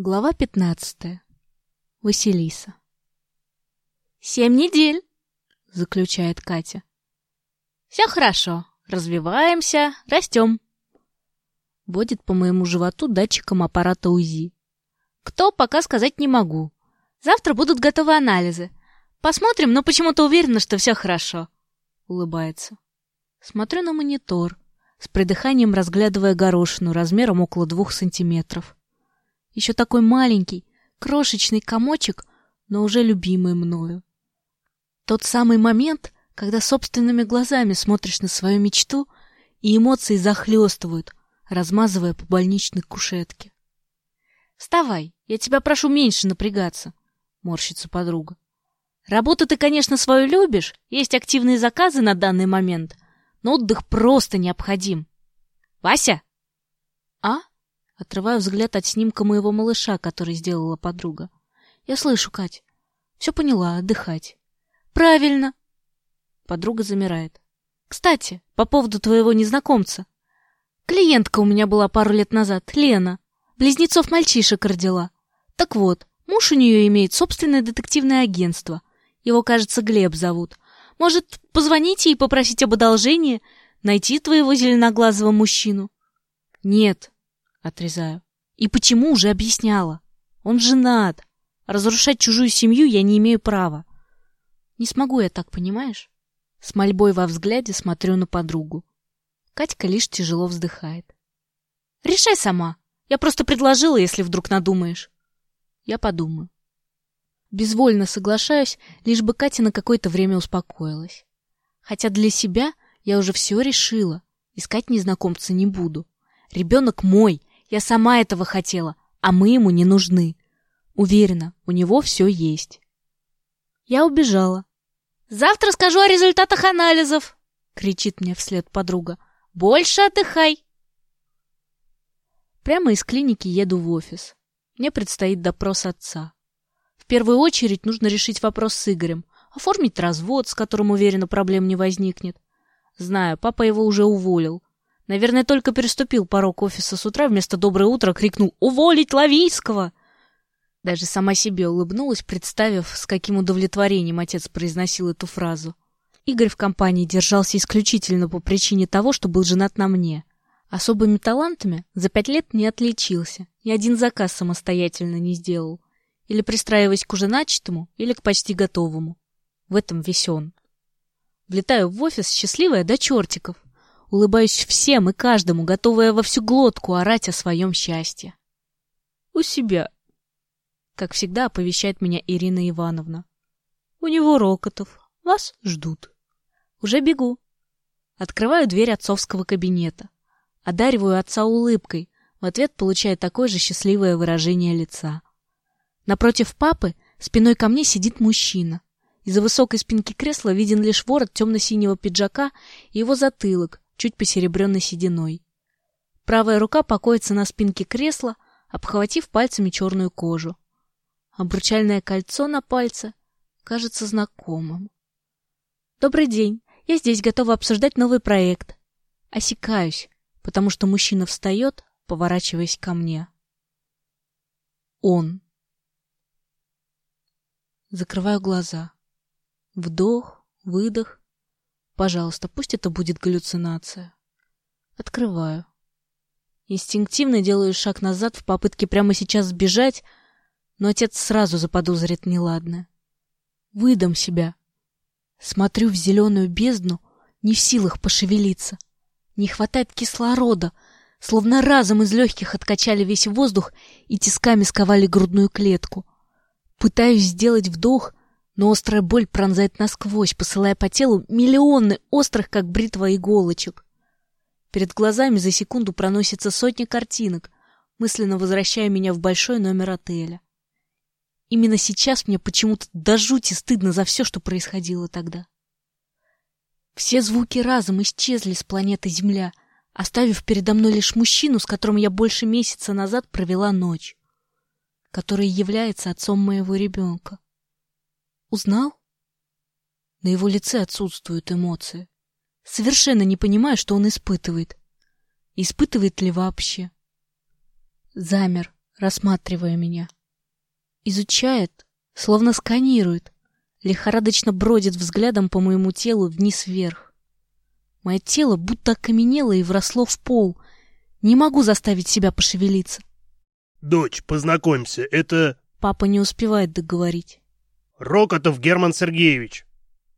Глава пятнадцатая. Василиса. «Семь недель», — заключает Катя. «Все хорошо. Развиваемся, растем». Водит по моему животу датчиком аппарата УЗИ. «Кто, пока сказать не могу. Завтра будут готовы анализы. Посмотрим, но почему-то уверена, что все хорошо». Улыбается. Смотрю на монитор, с придыханием разглядывая горошину размером около двух сантиметров. Еще такой маленький, крошечный комочек, но уже любимый мною. Тот самый момент, когда собственными глазами смотришь на свою мечту, и эмоции захлестывают, размазывая по больничной кушетке. «Вставай, я тебя прошу меньше напрягаться», — морщится подруга. «Работу ты, конечно, свою любишь, есть активные заказы на данный момент, но отдых просто необходим. Вася!» Отрываю взгляд от снимка моего малыша, который сделала подруга. Я слышу, Кать. Все поняла, отдыхать. Правильно. Подруга замирает. Кстати, по поводу твоего незнакомца. Клиентка у меня была пару лет назад, Лена. Близнецов мальчишек родила. Так вот, муж у нее имеет собственное детективное агентство. Его, кажется, Глеб зовут. Может, позвоните и попросить об одолжении, найти твоего зеленоглазого мужчину? Нет, Отрезаю. И почему уже объясняла? Он женат. Разрушать чужую семью я не имею права. Не смогу я так, понимаешь? С мольбой во взгляде смотрю на подругу. Катька лишь тяжело вздыхает. Решай сама. Я просто предложила, если вдруг надумаешь. Я подумаю. Безвольно соглашаюсь, лишь бы Катя на какое-то время успокоилась. Хотя для себя я уже все решила. Искать незнакомца не буду. Ребенок мой, я сама этого хотела, а мы ему не нужны. Уверена, у него все есть. Я убежала. Завтра скажу о результатах анализов, кричит мне вслед подруга. Больше отдыхай. Прямо из клиники еду в офис. Мне предстоит допрос отца. В первую очередь нужно решить вопрос с Игорем, оформить развод, с которым, уверена, проблем не возникнет. Знаю, папа его уже уволил. Наверное, только переступил порог офиса с утра, вместо «доброе утро» крикнул «Уволить Лавийского!». Даже сама себе улыбнулась, представив, с каким удовлетворением отец произносил эту фразу. Игорь в компании держался исключительно по причине того, что был женат на мне. Особыми талантами за пять лет не отличился, ни один заказ самостоятельно не сделал. Или пристраиваясь к уже начатому, или к почти готовому. В этом весь он. Влетаю в офис, счастливая до чертиков. Улыбаюсь всем и каждому, готовая во всю глотку орать о своем счастье. «У себя», — как всегда оповещает меня Ирина Ивановна. «У него Рокотов. Вас ждут». «Уже бегу». Открываю дверь отцовского кабинета. Одариваю отца улыбкой, в ответ получая такое же счастливое выражение лица. Напротив папы спиной ко мне сидит мужчина. Из-за высокой спинки кресла виден лишь ворот темно-синего пиджака и его затылок, чуть посеребренной сединой. Правая рука покоится на спинке кресла, обхватив пальцами черную кожу. Обручальное кольцо на пальце кажется знакомым. Добрый день. Я здесь готова обсуждать новый проект. Осекаюсь, потому что мужчина встает, поворачиваясь ко мне. Он. Закрываю глаза. Вдох, выдох. Пожалуйста, пусть это будет галлюцинация. Открываю. Инстинктивно делаю шаг назад в попытке прямо сейчас сбежать, но отец сразу заподозрит неладное. Выдам себя. Смотрю в зеленую бездну, не в силах пошевелиться. Не хватает кислорода, словно разом из легких откачали весь воздух и тисками сковали грудную клетку. Пытаюсь сделать вдох, но острая боль пронзает насквозь, посылая по телу миллионы острых, как бритва иголочек. Перед глазами за секунду проносится сотни картинок, мысленно возвращая меня в большой номер отеля. Именно сейчас мне почему-то до жути стыдно за все, что происходило тогда. Все звуки разом исчезли с планеты Земля, оставив передо мной лишь мужчину, с которым я больше месяца назад провела ночь, который является отцом моего ребенка. Узнал? На его лице отсутствуют эмоции. Совершенно не понимаю, что он испытывает. Испытывает ли вообще? Замер, рассматривая меня. Изучает, словно сканирует, лихорадочно бродит взглядом по моему телу вниз-вверх. Мое тело будто окаменело и вросло в пол. Не могу заставить себя пошевелиться. «Дочь, познакомься, это...» Папа не успевает договорить. «Рокотов Герман Сергеевич».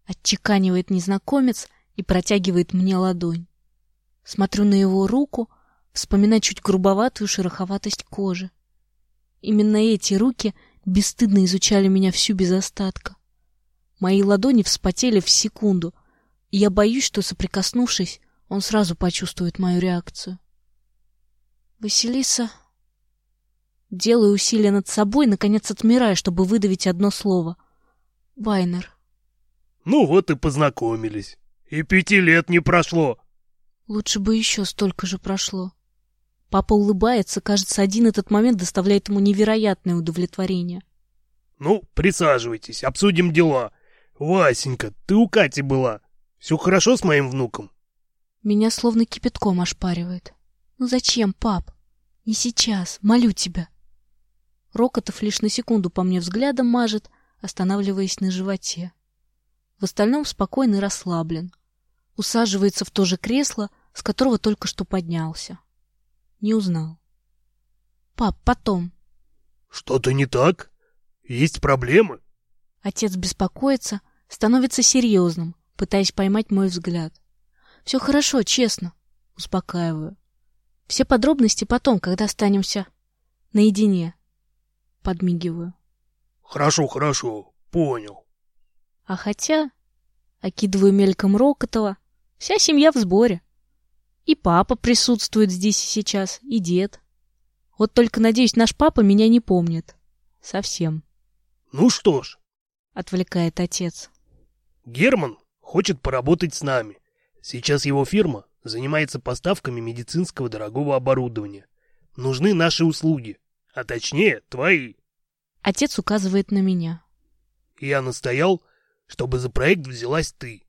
Отчеканивает незнакомец и протягивает мне ладонь. Смотрю на его руку, вспоминая чуть грубоватую шероховатость кожи. Именно эти руки бесстыдно изучали меня всю без остатка. Мои ладони вспотели в секунду, и я боюсь, что, соприкоснувшись, он сразу почувствует мою реакцию. Василиса... Делаю усилия над собой, наконец отмирая, чтобы выдавить одно слово. Вайнер. Ну вот и познакомились. И пяти лет не прошло. Лучше бы еще столько же прошло. Папа улыбается, кажется, один этот момент доставляет ему невероятное удовлетворение. Ну, присаживайтесь, обсудим дела. Васенька, ты у Кати была. Все хорошо с моим внуком? Меня словно кипятком ошпаривает. Ну зачем, пап? Не сейчас, молю тебя. Рокотов лишь на секунду по мне взглядом мажет, останавливаясь на животе. В остальном спокойно и расслаблен. Усаживается в то же кресло, с которого только что поднялся. Не узнал. Пап, потом. Что-то не так? Есть проблемы? Отец беспокоится, становится серьезным, пытаясь поймать мой взгляд. Все хорошо, честно. Успокаиваю. Все подробности потом, когда останемся наедине. Подмигиваю. Хорошо, хорошо, понял. А хотя, окидываю мельком Рокотова, вся семья в сборе. И папа присутствует здесь и сейчас, и дед. Вот только, надеюсь, наш папа меня не помнит. Совсем. Ну что ж, отвлекает отец. Герман хочет поработать с нами. Сейчас его фирма занимается поставками медицинского дорогого оборудования. Нужны наши услуги, а точнее, твои. Отец указывает на меня. Я настоял, чтобы за проект взялась ты.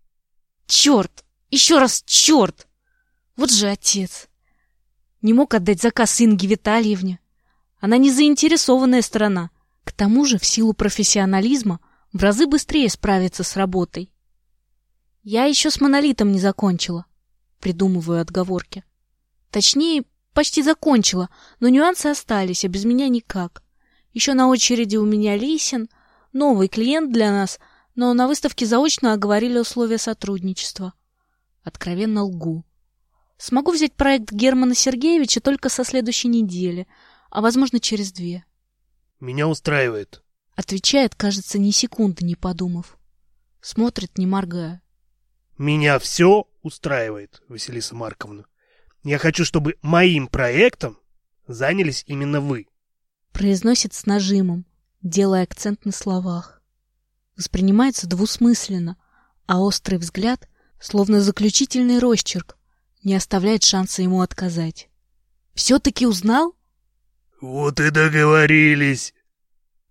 Черт! Еще раз черт! Вот же отец! Не мог отдать заказ Инге Витальевне. Она не заинтересованная сторона. К тому же, в силу профессионализма, в разы быстрее справится с работой. Я еще с монолитом не закончила. Придумываю отговорки. Точнее, почти закончила, но нюансы остались, а без меня никак. Еще на очереди у меня Лисин, новый клиент для нас, но на выставке заочно оговорили условия сотрудничества. Откровенно лгу. Смогу взять проект Германа Сергеевича только со следующей недели, а, возможно, через две. Меня устраивает. Отвечает, кажется, ни секунды не подумав. Смотрит, не моргая. Меня все устраивает, Василиса Марковна. Я хочу, чтобы моим проектом занялись именно вы. Произносит с нажимом, делая акцент на словах. Воспринимается двусмысленно, а острый взгляд, словно заключительный росчерк, не оставляет шанса ему отказать. «Все-таки узнал?» «Вот и договорились!»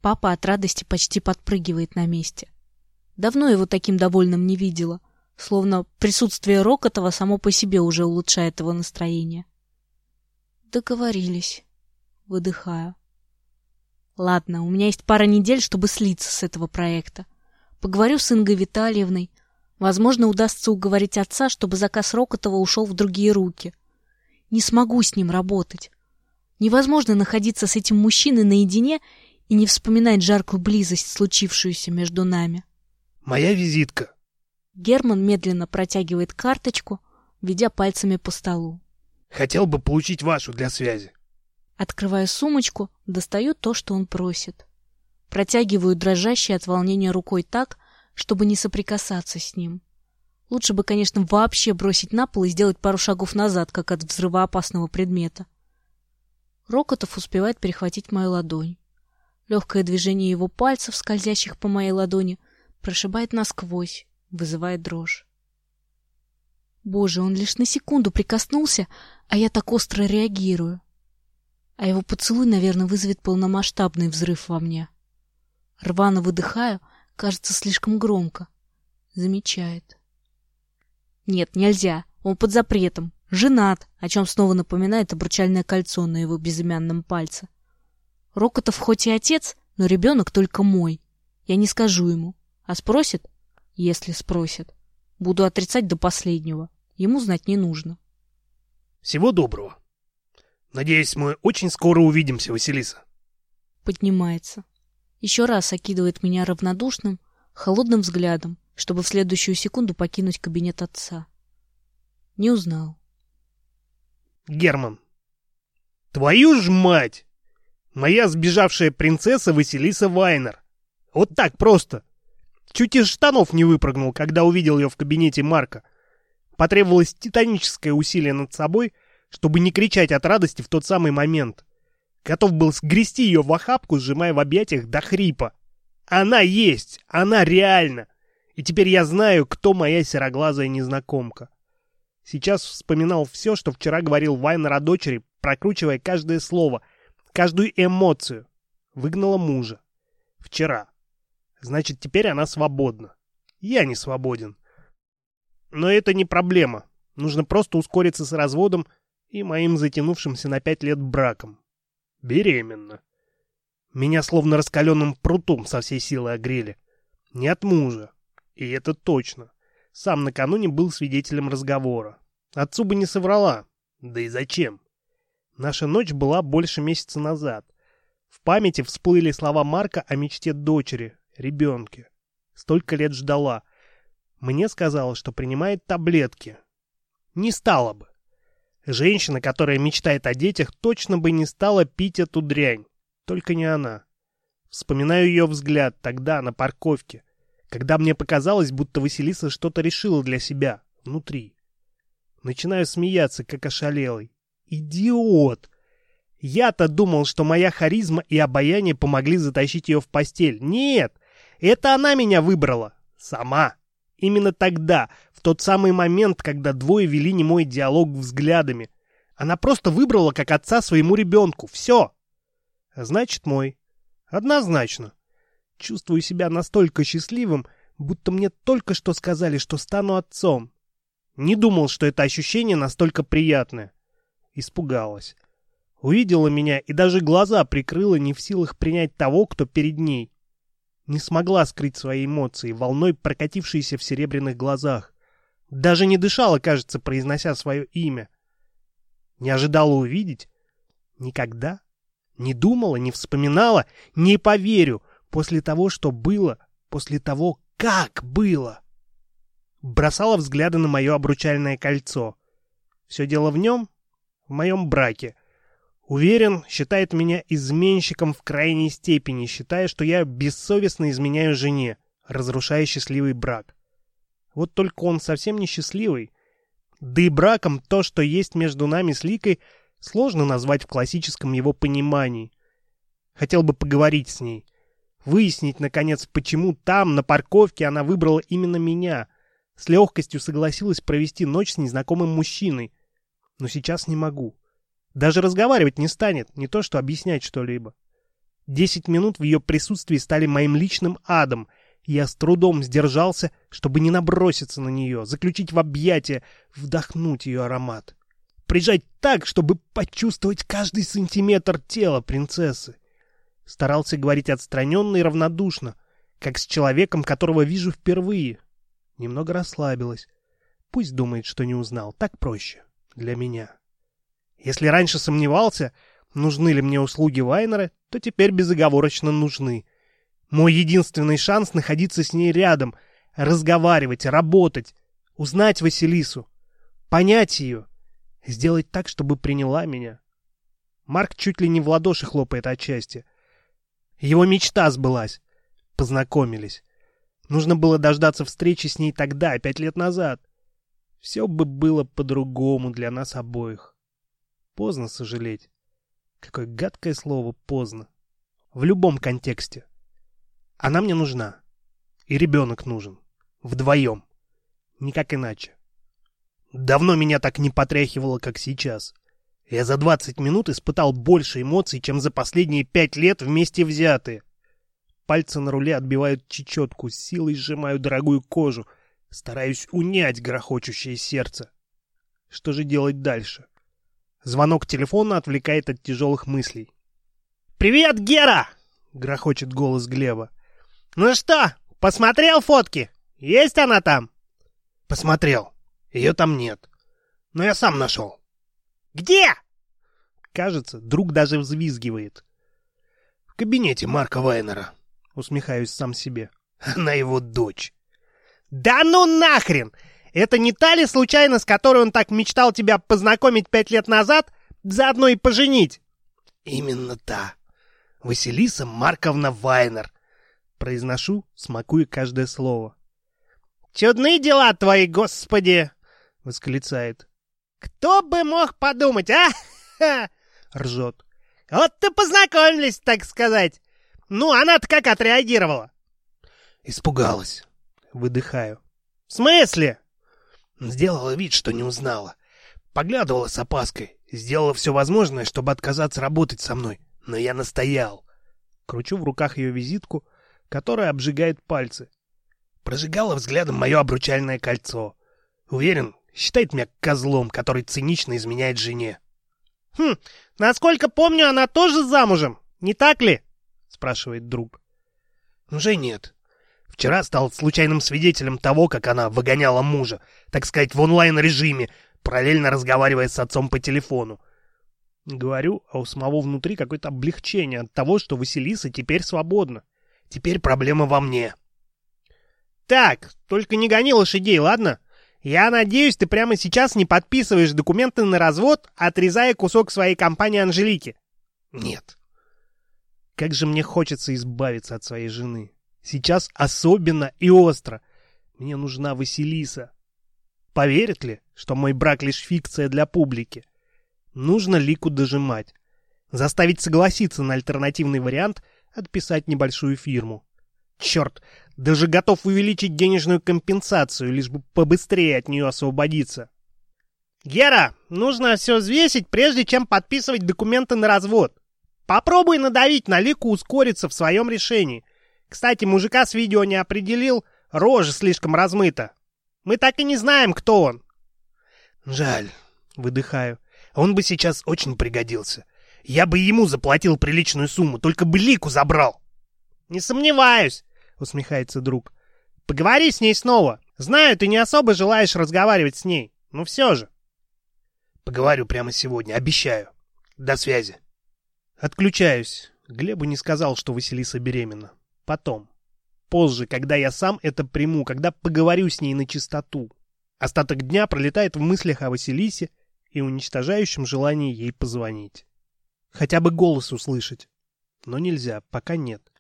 Папа от радости почти подпрыгивает на месте. Давно его таким довольным не видела, словно присутствие Рокотова само по себе уже улучшает его настроение. «Договорились», — выдыхаю. «Ладно, у меня есть пара недель, чтобы слиться с этого проекта. Поговорю с Ингой Витальевной, Возможно, удастся уговорить отца, чтобы заказ Рокотова ушел в другие руки. Не смогу с ним работать. Невозможно находиться с этим мужчиной наедине и не вспоминать жаркую близость, случившуюся между нами. Моя визитка. Герман медленно протягивает карточку, ведя пальцами по столу. Хотел бы получить вашу для связи. Открываю сумочку, достаю то, что он просит. Протягиваю дрожащей от волнения рукой так, чтобы не соприкасаться с ним. Лучше бы, конечно, вообще бросить на пол и сделать пару шагов назад, как от взрывоопасного предмета. Рокотов успевает перехватить мою ладонь. Легкое движение его пальцев, скользящих по моей ладони, прошибает насквозь, вызывая дрожь. Боже, он лишь на секунду прикоснулся, а я так остро реагирую. А его поцелуй, наверное, вызовет полномасштабный взрыв во мне. Рвано выдыхаю, Кажется, слишком громко. Замечает. Нет, нельзя. Он под запретом. Женат, о чем снова напоминает обручальное кольцо на его безымянном пальце. Рокотов хоть и отец, но ребенок только мой. Я не скажу ему. А спросит? Если спросит. Буду отрицать до последнего. Ему знать не нужно. Всего доброго. Надеюсь, мы очень скоро увидимся, Василиса. Поднимается. Еще раз окидывает меня равнодушным, холодным взглядом, чтобы в следующую секунду покинуть кабинет отца. Не узнал. Герман. Твою ж мать! Моя сбежавшая принцесса Василиса Вайнер. Вот так просто. Чуть из штанов не выпрыгнул, когда увидел ее в кабинете Марка. Потребовалось титаническое усилие над собой, чтобы не кричать от радости в тот самый момент. Готов был сгрести ее в охапку, сжимая в объятиях до хрипа. Она есть! Она реальна! И теперь я знаю, кто моя сероглазая незнакомка. Сейчас вспоминал все, что вчера говорил Вайнер о дочери, прокручивая каждое слово, каждую эмоцию. Выгнала мужа. Вчера. Значит, теперь она свободна. Я не свободен. Но это не проблема. Нужно просто ускориться с разводом и моим затянувшимся на пять лет браком. Беременна. Меня словно раскаленным прутом со всей силы огрели. Не от мужа. И это точно. Сам накануне был свидетелем разговора. Отцу бы не соврала. Да и зачем? Наша ночь была больше месяца назад. В памяти всплыли слова Марка о мечте дочери, ребенке. Столько лет ждала. Мне сказала, что принимает таблетки. Не стала бы. Женщина, которая мечтает о детях, точно бы не стала пить эту дрянь. Только не она. Вспоминаю ее взгляд тогда на парковке, когда мне показалось, будто Василиса что-то решила для себя, внутри. Начинаю смеяться, как ошалелый. Идиот! Я-то думал, что моя харизма и обаяние помогли затащить ее в постель. Нет! Это она меня выбрала. Сама. Именно тогда, тот самый момент, когда двое вели немой диалог взглядами. Она просто выбрала как отца своему ребенку. Все. Значит, мой. Однозначно. Чувствую себя настолько счастливым, будто мне только что сказали, что стану отцом. Не думал, что это ощущение настолько приятное. Испугалась. Увидела меня и даже глаза прикрыла, не в силах принять того, кто перед ней не смогла скрыть свои эмоции, волной прокатившиеся в серебряных глазах. Даже не дышала, кажется, произнося свое имя. Не ожидала увидеть? Никогда? Не думала, не вспоминала? Не поверю. После того, что было, после того, как было. Бросала взгляды на мое обручальное кольцо. Все дело в нем, в моем браке. Уверен, считает меня изменщиком в крайней степени, считая, что я бессовестно изменяю жене, разрушая счастливый брак. Вот только он совсем не счастливый. Да и браком то, что есть между нами с Ликой, сложно назвать в классическом его понимании. Хотел бы поговорить с ней. Выяснить, наконец, почему там, на парковке, она выбрала именно меня. С легкостью согласилась провести ночь с незнакомым мужчиной. Но сейчас не могу. Даже разговаривать не станет, не то что объяснять что-либо. Десять минут в ее присутствии стали моим личным адом. Я с трудом сдержался, чтобы не наброситься на нее, заключить в объятия, вдохнуть ее аромат. Прижать так, чтобы почувствовать каждый сантиметр тела принцессы. Старался говорить отстраненно и равнодушно, как с человеком, которого вижу впервые. Немного расслабилась. Пусть думает, что не узнал. Так проще. Для меня. Если раньше сомневался, нужны ли мне услуги Вайнера, то теперь безоговорочно нужны. Мой единственный шанс находиться с ней рядом, разговаривать, работать, узнать Василису, понять ее, сделать так, чтобы приняла меня. Марк чуть ли не в ладоши хлопает от счастья. Его мечта сбылась. Познакомились. Нужно было дождаться встречи с ней тогда, пять лет назад. Все бы было по-другому для нас обоих. Поздно сожалеть. Какое гадкое слово «поздно». В любом контексте. Она мне нужна. И ребенок нужен. Вдвоем. Никак иначе. Давно меня так не потряхивало, как сейчас. Я за 20 минут испытал больше эмоций, чем за последние пять лет вместе взятые. Пальцы на руле отбивают чечетку, силой сжимаю дорогую кожу, стараюсь унять грохочущее сердце. Что же делать дальше? Звонок телефона отвлекает от тяжелых мыслей. «Привет, Гера!» — грохочет голос Глеба. «Ну что, посмотрел фотки? Есть она там?» «Посмотрел. Ее там нет. Но я сам нашел». «Где?» Кажется, друг даже взвизгивает. «В кабинете Марка Вайнера», — усмехаюсь сам себе. «Она его дочь». «Да ну нахрен! Это не та ли случайно, с которой он так мечтал тебя познакомить пять лет назад, заодно и поженить?» «Именно та. Василиса Марковна Вайнер», — произношу, смакуя каждое слово. «Чудные дела твои, господи!» — восклицает. «Кто бы мог подумать, а?» — ржет. «Вот ты познакомились, так сказать. Ну, она-то как отреагировала?» «Испугалась». Выдыхаю. «В смысле?» Сделала вид, что не узнала. Поглядывала с опаской. Сделала все возможное, чтобы отказаться работать со мной. Но я настоял. Кручу в руках ее визитку, которая обжигает пальцы. Прожигала взглядом мое обручальное кольцо. Уверен, считает меня козлом, который цинично изменяет жене. «Хм, насколько помню, она тоже замужем, не так ли?» — спрашивает друг. «Уже нет. Вчера стал случайным свидетелем того, как она выгоняла мужа, так сказать, в онлайн-режиме, параллельно разговаривая с отцом по телефону. Говорю, а у самого внутри какое-то облегчение от того, что Василиса теперь свободна. Теперь проблема во мне. Так, только не гони лошадей, ладно? Я надеюсь, ты прямо сейчас не подписываешь документы на развод, отрезая кусок своей компании Анжелики. Нет. Как же мне хочется избавиться от своей жены. Сейчас особенно и остро. Мне нужна Василиса. Поверит ли, что мой брак лишь фикция для публики? Нужно Лику дожимать. Заставить согласиться на альтернативный вариант отписать небольшую фирму. Черт, даже готов увеличить денежную компенсацию, лишь бы побыстрее от нее освободиться. Гера, нужно все взвесить, прежде чем подписывать документы на развод. Попробуй надавить на Лику ускориться в своем решении. Кстати, мужика с видео не определил, рожа слишком размыта. Мы так и не знаем, кто он. Жаль, выдыхаю. Он бы сейчас очень пригодился. Я бы ему заплатил приличную сумму, только бы Лику забрал. Не сомневаюсь, усмехается друг. Поговори с ней снова. Знаю, ты не особо желаешь разговаривать с ней, но все же. Поговорю прямо сегодня, обещаю. До связи. Отключаюсь. Глебу не сказал, что Василиса беременна. Потом. Позже, когда я сам это приму, когда поговорю с ней на чистоту. Остаток дня пролетает в мыслях о Василисе и уничтожающем желании ей позвонить. Хотя бы голос услышать. Но нельзя, пока нет.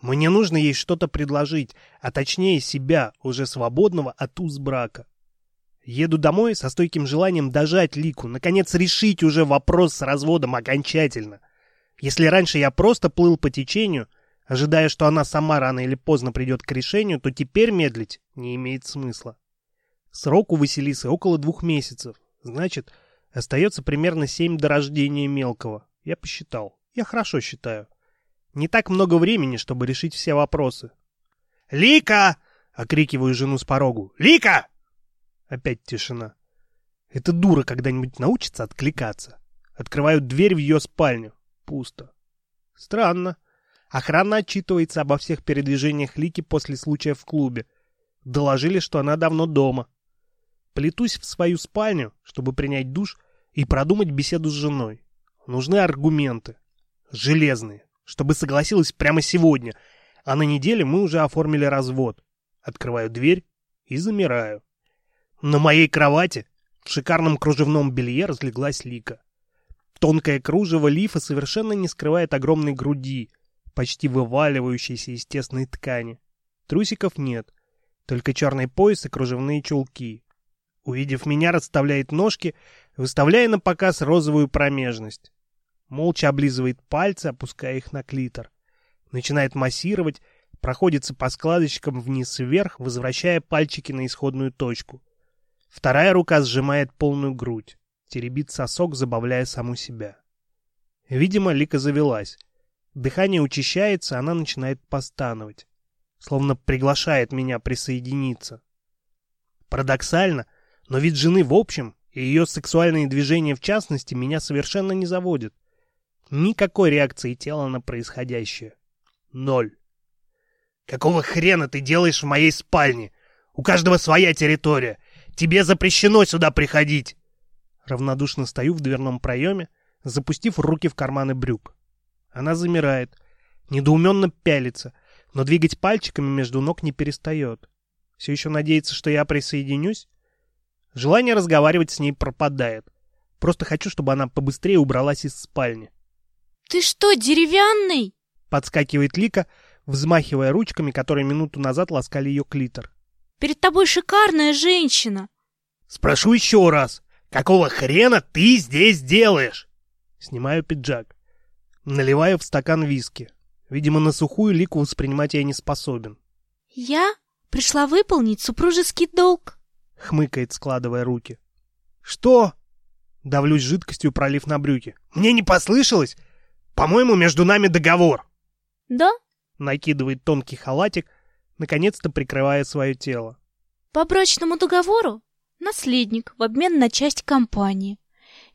Мне нужно ей что-то предложить, а точнее себя, уже свободного от уз брака. Еду домой со стойким желанием дожать Лику, наконец решить уже вопрос с разводом окончательно. Если раньше я просто плыл по течению, ожидая, что она сама рано или поздно придет к решению, то теперь медлить не имеет смысла. Срок у Василисы около двух месяцев. Значит, остается примерно семь до рождения мелкого. Я посчитал. Я хорошо считаю. Не так много времени, чтобы решить все вопросы. «Лика!» — окрикиваю жену с порогу. «Лика!» Опять тишина. Эта дура когда-нибудь научится откликаться. Открываю дверь в ее спальню. Пусто. Странно. Охрана отчитывается обо всех передвижениях Лики после случая в клубе. Доложили, что она давно дома. Плетусь в свою спальню, чтобы принять душ и продумать беседу с женой. Нужны аргументы. Железные чтобы согласилась прямо сегодня, а на неделе мы уже оформили развод. Открываю дверь и замираю. На моей кровати в шикарном кружевном белье разлеглась Лика. Тонкое кружево лифа совершенно не скрывает огромной груди, почти вываливающейся из тесной ткани. Трусиков нет, только черный пояс и кружевные чулки. Увидев меня, расставляет ножки, выставляя на показ розовую промежность. Молча облизывает пальцы, опуская их на клитор. Начинает массировать, проходится по складочкам вниз-вверх, возвращая пальчики на исходную точку. Вторая рука сжимает полную грудь, теребит сосок, забавляя саму себя. Видимо, Лика завелась. Дыхание учащается, она начинает постановать. Словно приглашает меня присоединиться. Парадоксально, но вид жены в общем и ее сексуальные движения в частности меня совершенно не заводят. Никакой реакции тела на происходящее. Ноль. «Какого хрена ты делаешь в моей спальне? У каждого своя территория. Тебе запрещено сюда приходить!» Равнодушно стою в дверном проеме, запустив руки в карманы брюк. Она замирает, недоуменно пялится, но двигать пальчиками между ног не перестает. Все еще надеется, что я присоединюсь? Желание разговаривать с ней пропадает. Просто хочу, чтобы она побыстрее убралась из спальни. «Ты что, деревянный?» Подскакивает Лика, взмахивая ручками, которые минуту назад ласкали ее клитор. «Перед тобой шикарная женщина!» «Спрошу еще раз, какого хрена ты здесь делаешь?» Снимаю пиджак. Наливаю в стакан виски. Видимо, на сухую Лику воспринимать я не способен. «Я пришла выполнить супружеский долг», — хмыкает, складывая руки. «Что?» Давлюсь жидкостью, пролив на брюки. «Мне не послышалось? По-моему, между нами договор». «Да?» — накидывает тонкий халатик, наконец-то прикрывая свое тело. «По брачному договору наследник в обмен на часть компании.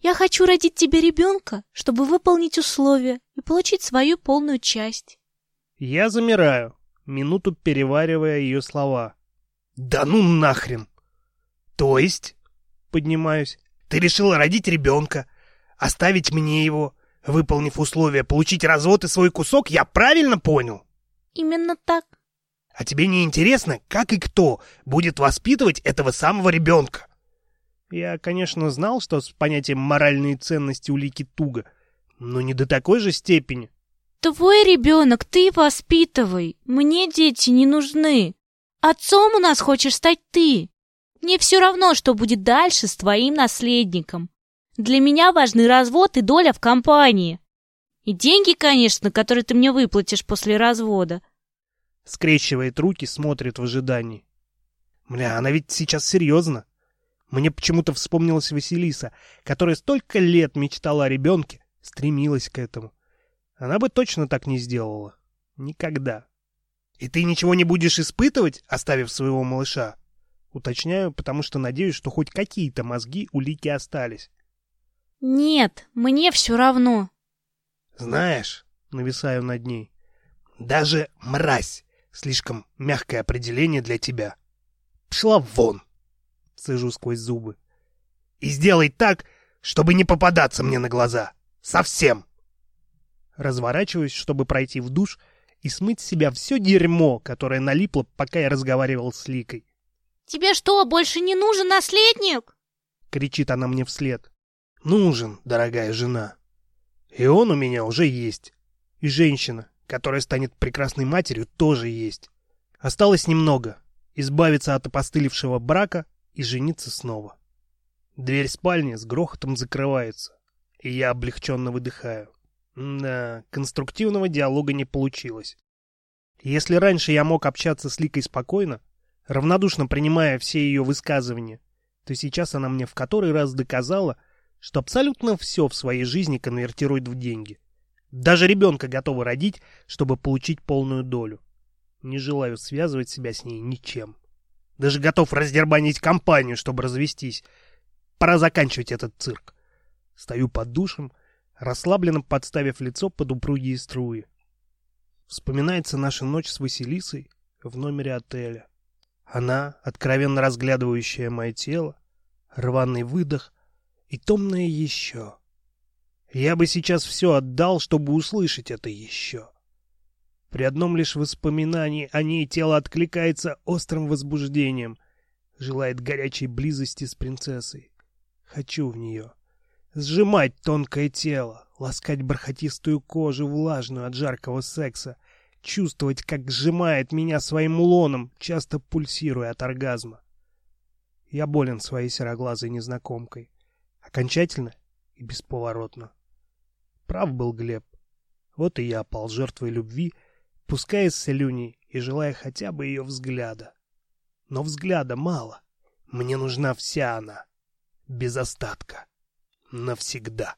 Я хочу родить тебе ребенка, чтобы выполнить условия и получить свою полную часть». Я замираю, минуту переваривая ее слова. «Да ну нахрен!» «То есть?» Поднимаюсь. «Ты решила родить ребенка, оставить мне его, выполнив условия, получить развод и свой кусок, я правильно понял?» «Именно так». «А тебе не интересно, как и кто будет воспитывать этого самого ребенка?» Я, конечно, знал, что с понятием моральные ценности улики туго, но не до такой же степени. Твой ребенок, ты воспитывай. Мне дети не нужны. Отцом у нас хочешь стать ты. Мне все равно, что будет дальше с твоим наследником. Для меня важны развод и доля в компании. И деньги, конечно, которые ты мне выплатишь после развода. Скрещивает руки, смотрит в ожидании. Бля, она ведь сейчас серьезно. Мне почему-то вспомнилась Василиса, которая столько лет мечтала о ребенке, стремилась к этому. Она бы точно так не сделала. Никогда. «И ты ничего не будешь испытывать, оставив своего малыша?» Уточняю, потому что надеюсь, что хоть какие-то мозги у Лики остались. «Нет, мне все равно». «Знаешь...» — нависаю над ней. «Даже мразь — слишком мягкое определение для тебя. Пшла вон!» Сыжу сквозь зубы. «И сделай так, чтобы не попадаться мне на глаза. Совсем!» Разворачиваюсь, чтобы пройти в душ и смыть с себя все дерьмо, которое налипло, пока я разговаривал с Ликой. «Тебе что, больше не нужен наследник?» — кричит она мне вслед. «Нужен, дорогая жена. И он у меня уже есть. И женщина, которая станет прекрасной матерью, тоже есть. Осталось немного — избавиться от опостылевшего брака и жениться снова. Дверь спальни с грохотом закрывается, и я облегченно выдыхаю. Да, конструктивного диалога не получилось. Если раньше я мог общаться с Ликой спокойно, равнодушно принимая все ее высказывания, то сейчас она мне в который раз доказала, что абсолютно все в своей жизни конвертирует в деньги. Даже ребенка готова родить, чтобы получить полную долю. Не желаю связывать себя с ней ничем. Даже готов раздербанить компанию, чтобы развестись. Пора заканчивать этот цирк. Стою под душем, расслабленно подставив лицо под упругие струи. Вспоминается наша ночь с Василисой в номере отеля. Она, откровенно разглядывающая мое тело, рваный выдох и томное еще. Я бы сейчас все отдал, чтобы услышать это еще. При одном лишь воспоминании о ней тело откликается острым возбуждением, желает горячей близости с принцессой. Хочу в нее. Сжимать тонкое тело, ласкать бархатистую кожу, влажную от жаркого секса, чувствовать, как сжимает меня своим лоном, часто пульсируя от оргазма. Я болен своей сероглазой незнакомкой. Окончательно и бесповоротно. Прав был Глеб. Вот и я пал жертвой любви, пуская слюни и желая хотя бы ее взгляда. Но взгляда мало. Мне нужна вся она. Без остатка. Навсегда.